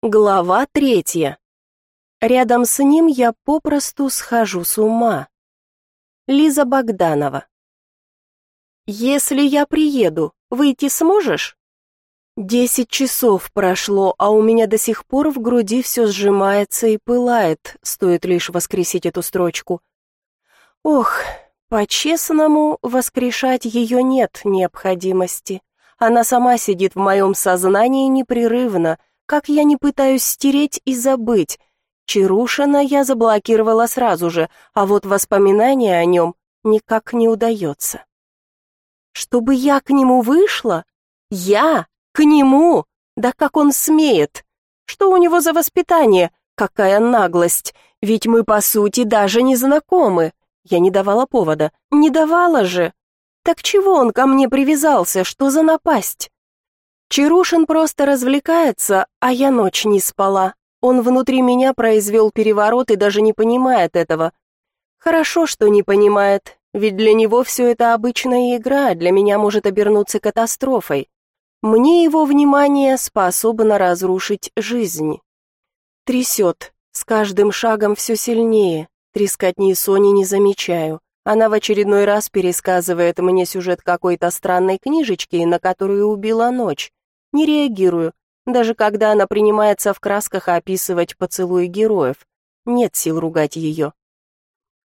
Глава третья. Рядом с ним я попросту схожу с ума. Лиза Богданова. Если я приеду, выйти сможешь? Десять часов прошло, а у меня до сих пор в груди все сжимается и пылает, стоит лишь воскресить эту строчку. Ох, по-честному, воскрешать ее нет необходимости. Она сама сидит в моем сознании непрерывно, как я не пытаюсь стереть и забыть. Чарушина я заблокировала сразу же, а вот воспоминания о нем никак не удается. Чтобы я к нему вышла? Я? К нему? Да как он смеет? Что у него за воспитание? Какая наглость! Ведь мы, по сути, даже не знакомы. Я не давала повода. Не давала же. Так чего он ко мне привязался? Что за напасть? Чарушин просто развлекается, а я ночь не спала. Он внутри меня произвел переворот и даже не понимает этого. Хорошо, что не понимает, ведь для него все это обычная игра, для меня может обернуться катастрофой. Мне его внимание способно разрушить жизнь. Трясет, с каждым шагом все сильнее. Трескотни Сони не замечаю. Она в очередной раз пересказывает мне сюжет какой-то странной книжечки, на которую убила ночь. Не реагирую, даже когда она принимается в красках описывать поцелуи героев. Нет сил ругать ее.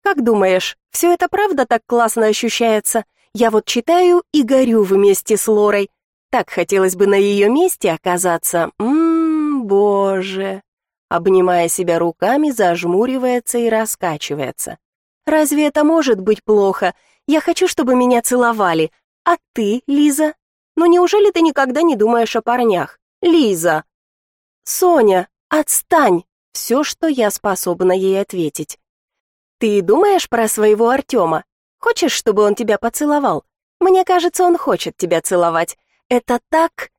Как думаешь, все это правда так классно ощущается? Я вот читаю и горю вместе с Лорой. Так хотелось бы на ее месте оказаться. Ммм, боже. Обнимая себя руками, зажмуривается и раскачивается. Разве это может быть плохо? Я хочу, чтобы меня целовали. А ты, Лиза, но неужели ты никогда не думаешь о парнях? Лиза. Соня, отстань. Все, что я способна ей ответить. Ты думаешь про своего Артема? Хочешь, чтобы он тебя поцеловал? Мне кажется, он хочет тебя целовать. Это так,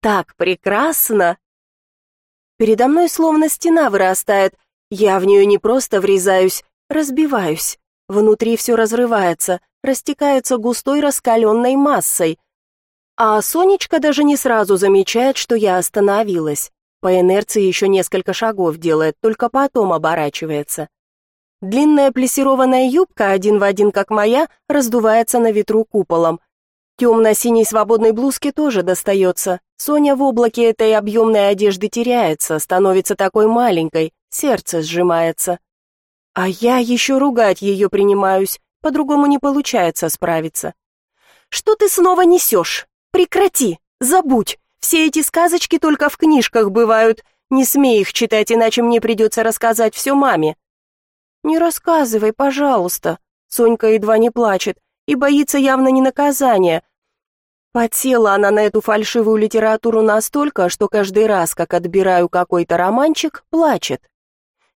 так прекрасно. Передо мной словно стена вырастает. Я в нее не просто врезаюсь, разбиваюсь. Внутри все разрывается, растекается густой раскаленной массой. А Сонечка даже не сразу замечает, что я остановилась. По инерции еще несколько шагов делает, только потом оборачивается. Длинная плессированная юбка, один в один как моя, раздувается на ветру куполом. Темно-синей свободной блузке тоже достается. Соня в облаке этой объемной одежды теряется, становится такой маленькой, сердце сжимается. А я еще ругать ее принимаюсь, по-другому не получается справиться. «Что ты снова несешь?» Прекрати, забудь. Все эти сказочки только в книжках бывают. Не смей их читать, иначе мне придется рассказать все маме. Не рассказывай, пожалуйста. Сонька едва не плачет и боится явно не наказания. Подсела она на эту фальшивую литературу настолько, что каждый раз, как отбираю какой-то романчик, плачет.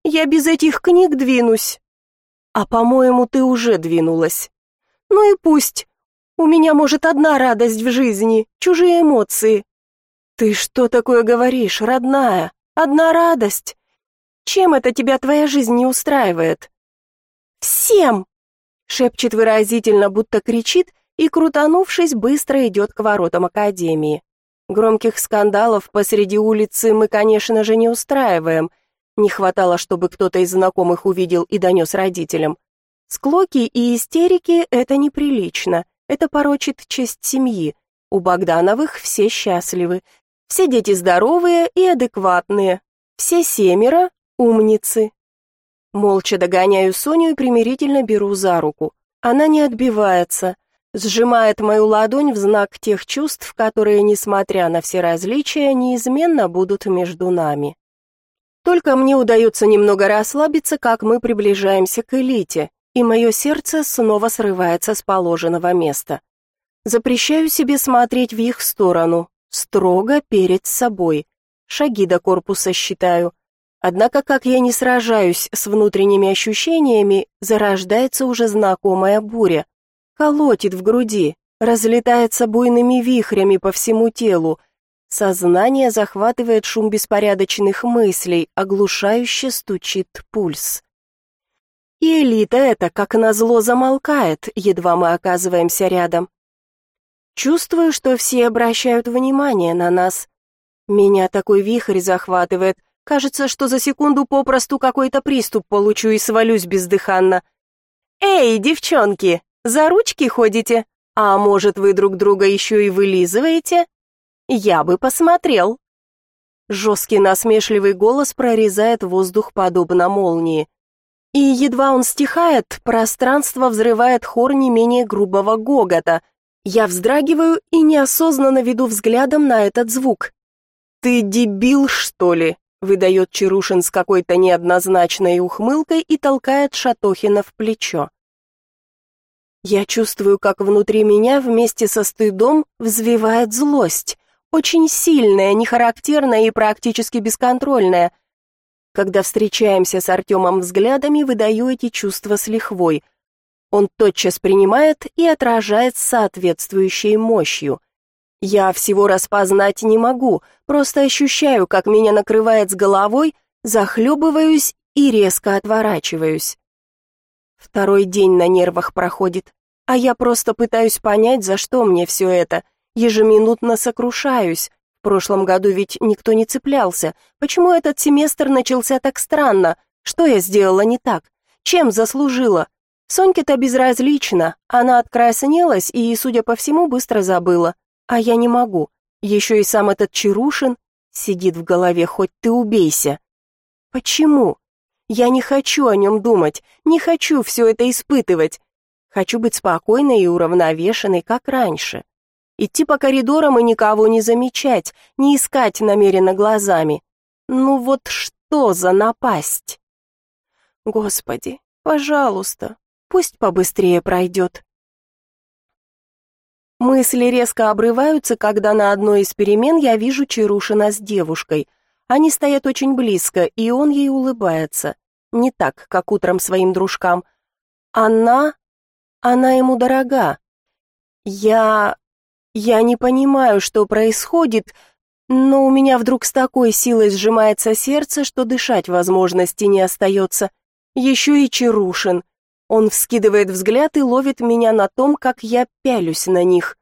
Я без этих книг двинусь. А, по-моему, ты уже двинулась. Ну и пусть. У меня, может, одна радость в жизни, чужие эмоции. Ты что такое говоришь, родная? Одна радость? Чем это тебя твоя жизнь не устраивает? Всем! Шепчет выразительно, будто кричит, и, крутанувшись, быстро идет к воротам академии. Громких скандалов посреди улицы мы, конечно же, не устраиваем. Не хватало, чтобы кто-то из знакомых увидел и донес родителям. Склоки и истерики — это неприлично. Это порочит честь семьи. У Богдановых все счастливы. Все дети здоровые и адекватные. Все семеро умницы. Молча догоняю Соню и примирительно беру за руку. Она не отбивается, сжимает мою ладонь в знак тех чувств, которые, несмотря на все различия, неизменно будут между нами. Только мне удается немного расслабиться, как мы приближаемся к элите, и мое сердце снова срывается с положенного места. Запрещаю себе смотреть в их сторону, строго перед собой. Шаги до корпуса считаю. Однако, как я не сражаюсь с внутренними ощущениями, зарождается уже знакомая буря. Колотит в груди, разлетается буйными вихрями по всему телу. Сознание захватывает шум беспорядочных мыслей, оглушающе стучит пульс. И элита эта, как назло, замолкает, едва мы оказываемся рядом. Чувствую, что все обращают внимание на нас. Меня такой вихрь захватывает. Кажется, что за секунду попросту какой-то приступ получу и свалюсь бездыханно. «Эй, девчонки, за ручки ходите? А может, вы друг друга еще и вылизываете? Я бы посмотрел». Жесткий насмешливый голос прорезает воздух подобно молнии. И едва он стихает, пространство взрывает хор не менее грубого гогота. Я вздрагиваю и неосознанно веду взглядом на этот звук. «Ты дебил, что ли?» — выдает Чарушин с какой-то неоднозначной ухмылкой и толкает Шатохина в плечо. Я чувствую, как внутри меня вместе со стыдом взвивает злость очень сильная, нехарактерная и практически бесконтрольная. Когда встречаемся с Артемом взглядами, выдаю эти чувства с лихвой. Он тотчас принимает и отражает соответствующей мощью. Я всего распознать не могу, просто ощущаю, как меня накрывает с головой, захлебываюсь и резко отворачиваюсь. Второй день на нервах проходит, а я просто пытаюсь понять, за что мне все это — Ежеминутно сокрушаюсь. В прошлом году ведь никто не цеплялся. Почему этот семестр начался так странно? Что я сделала не так? Чем заслужила? Соньке-то безразлично. Она откраснелась и, судя по всему, быстро забыла. А я не могу. Еще и сам этот Чарушин сидит в голове, хоть ты убейся. Почему? Я не хочу о нем думать, не хочу все это испытывать. Хочу быть спокойной и уравновешенной, как раньше. Идти по коридорам и никого не замечать, не искать намеренно глазами. Ну вот что за напасть? Господи, пожалуйста, пусть побыстрее пройдет. Мысли резко обрываются, когда на одной из перемен я вижу Чарушина с девушкой. Они стоят очень близко, и он ей улыбается. Не так, как утром своим дружкам. Она... она ему дорога. Я... Я не понимаю, что происходит, но у меня вдруг с такой силой сжимается сердце, что дышать возможности не остается. Еще и Чарушин. Он вскидывает взгляд и ловит меня на том, как я пялюсь на них.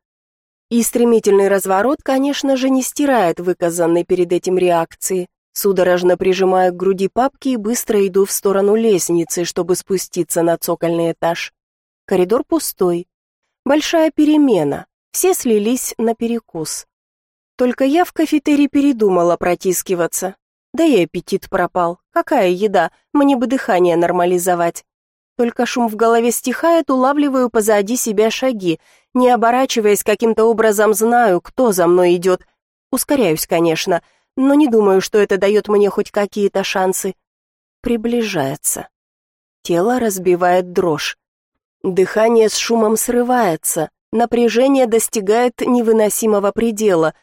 И стремительный разворот, конечно же, не стирает выказанной перед этим реакции. Судорожно прижимаю к груди папки и быстро иду в сторону лестницы, чтобы спуститься на цокольный этаж. Коридор пустой. Большая перемена. Все слились на перекус. Только я в кафетерий передумала протискиваться. Да и аппетит пропал. Какая еда? Мне бы дыхание нормализовать. Только шум в голове стихает, улавливаю позади себя шаги. Не оборачиваясь, каким-то образом знаю, кто за мной идет. Ускоряюсь, конечно, но не думаю, что это дает мне хоть какие-то шансы. Приближается. Тело разбивает дрожь. Дыхание с шумом срывается. Напряжение достигает невыносимого предела.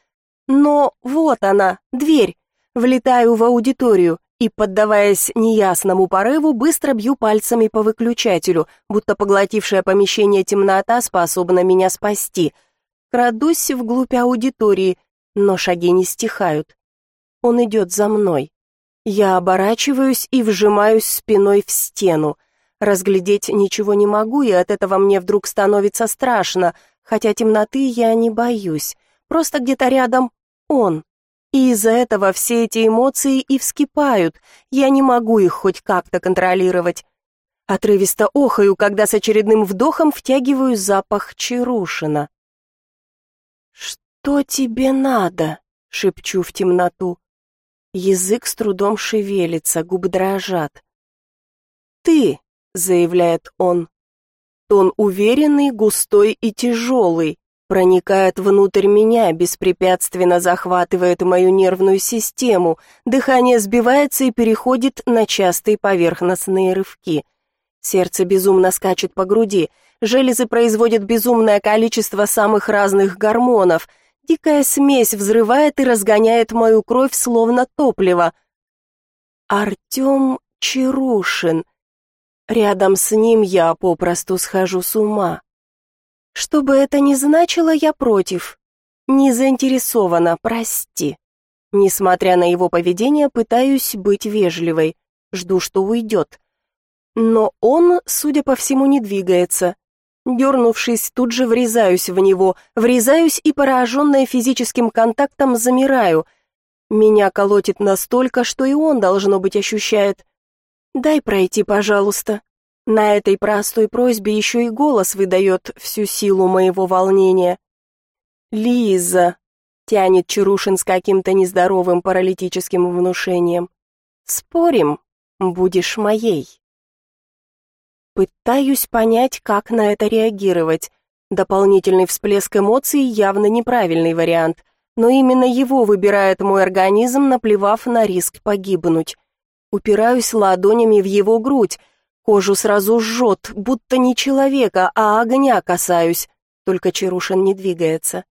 Но вот она, дверь. Влетаю в аудиторию и, поддаваясь неясному порыву, быстро бью пальцами по выключателю, будто поглотившее помещение темнота способна меня спасти. Крадусь вглубь аудитории, но шаги не стихают. Он идет за мной. Я оборачиваюсь и вжимаюсь спиной в стену. Разглядеть ничего не могу, и от этого мне вдруг становится страшно, хотя темноты я не боюсь. Просто где-то рядом он. И из-за этого все эти эмоции и вскипают. Я не могу их хоть как-то контролировать. Отрывисто охаю, когда с очередным вдохом втягиваю запах Чарушина. «Что тебе надо?» — шепчу в темноту. Язык с трудом шевелится, губы дрожат. «Ты!» Заявляет он. Тон уверенный, густой и тяжелый, проникает внутрь меня, беспрепятственно захватывает мою нервную систему, дыхание сбивается и переходит на частые поверхностные рывки. Сердце безумно скачет по груди, железы производят безумное количество самых разных гормонов, дикая смесь взрывает и разгоняет мою кровь словно топливо. Артем Чарушин — Рядом с ним я попросту схожу с ума. Что бы это ни значило, я против. Не заинтересована, прости. Несмотря на его поведение, пытаюсь быть вежливой. Жду, что уйдет. Но он, судя по всему, не двигается. Дернувшись, тут же врезаюсь в него, врезаюсь и, пораженная физическим контактом, замираю. Меня колотит настолько, что и он, должно быть, ощущает. «Дай пройти, пожалуйста». На этой простой просьбе еще и голос выдает всю силу моего волнения. «Лиза», — тянет Чарушин с каким-то нездоровым паралитическим внушением, «спорим, будешь моей». Пытаюсь понять, как на это реагировать. Дополнительный всплеск эмоций явно неправильный вариант, но именно его выбирает мой организм, наплевав на риск погибнуть. Упираюсь ладонями в его грудь, кожу сразу жжет, будто не человека, а огня касаюсь, только Чарушин не двигается.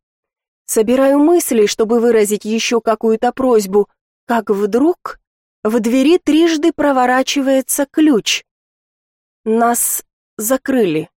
Собираю мысли, чтобы выразить еще какую-то просьбу, как вдруг в двери трижды проворачивается ключ. Нас закрыли.